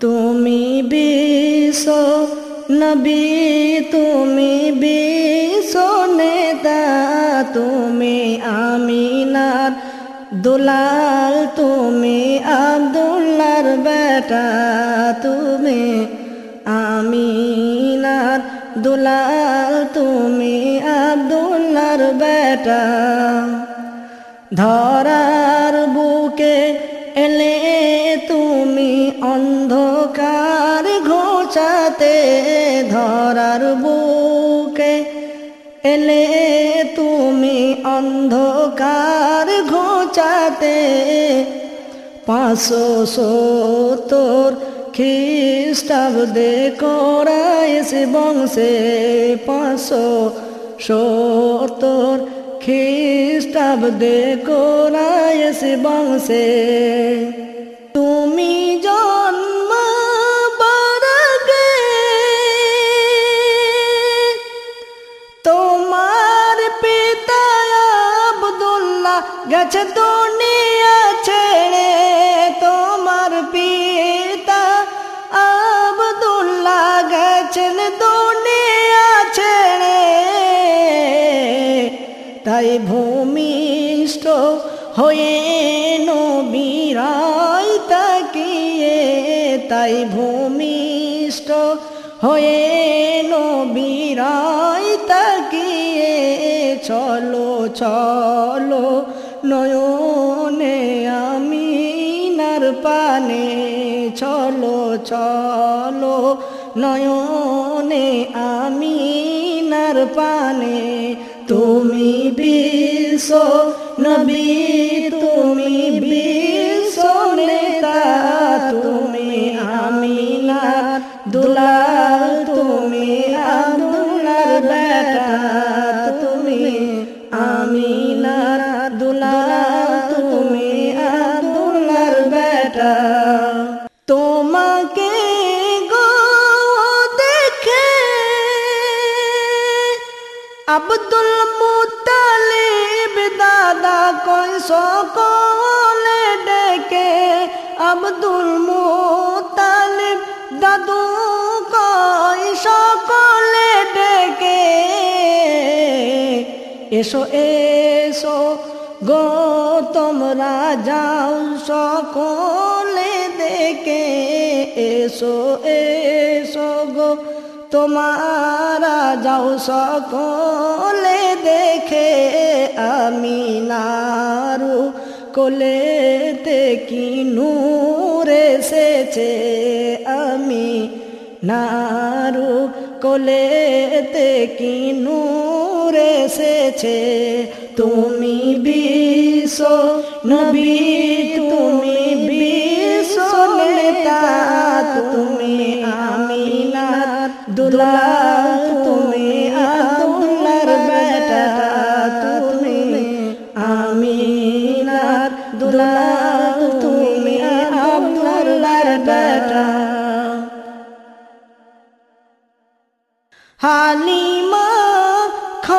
তুমি বিশ নবী তুমি বিশ নেতা তুমি আমিনার দুলাল, তুমি আব্দুল্লার বেটা, তুমি আমিনার দুলাল, তুমি আব্দুল্লার বেটা। ধরার বুকে এলে ধরার বুকে এলে তুমি অন্ধকার ঘোচাতে পাঁচশো সত্তর খ্রিস্টাব্দে করাইস বংশে পাঁচশো সত্তর খ্রিস্টাব্দে কোরাইস বংশে তোমার পিতা আবদুল্লাহ গেছে দুনিয়া ছেড়ে। তোমার পিতা আবদুল্লাহ গেছেন দুনিয়া ছেড়ে। তাই ভূমিষ্ঠ হয়ে নবীরাই তাকিয়ে, তাই ভূমিষ্ঠ হয়ে নবীরাই তাকিয়ে চলো চলো। নয়নে আমিনার পানে চলো চলো। নয়নে আমি নার পানে তুমি বিশ্ব নবী তুমি বেটা তোমাকে গো দেখে আব্দুল মুতালিব দাদা কই সকলে ডেকে। আব্দুল মুতালিব দাদু কই সকলে ডেকে। এসো এসো গো, তোমরা যাও সকলে দেখে এসো এসো গো। তোমারা যাও সকলে দেখে, আমি নারু কোলেতে কি নূর এসেছে? আমি নারু কোলেতে কি নূর এসেছে। তুমি বিশ্ব নবী, তুমি বিশ্ব তুমি আমিনার দুলাল, তুমি আব্দুল্লার বেটা, তুমি আমিনার দুলাল, তুমি আব্দুল্লার বেটা। হালিমা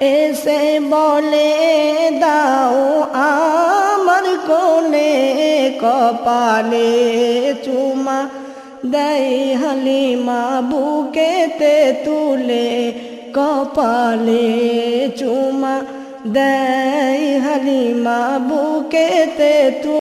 এসে বলে, দাও আমার কোলে কপালে চুমা দেয় হালিমা, বুকেতে তুলে কপালে চুমা দেয় হালিমা, বুকেতে তুলে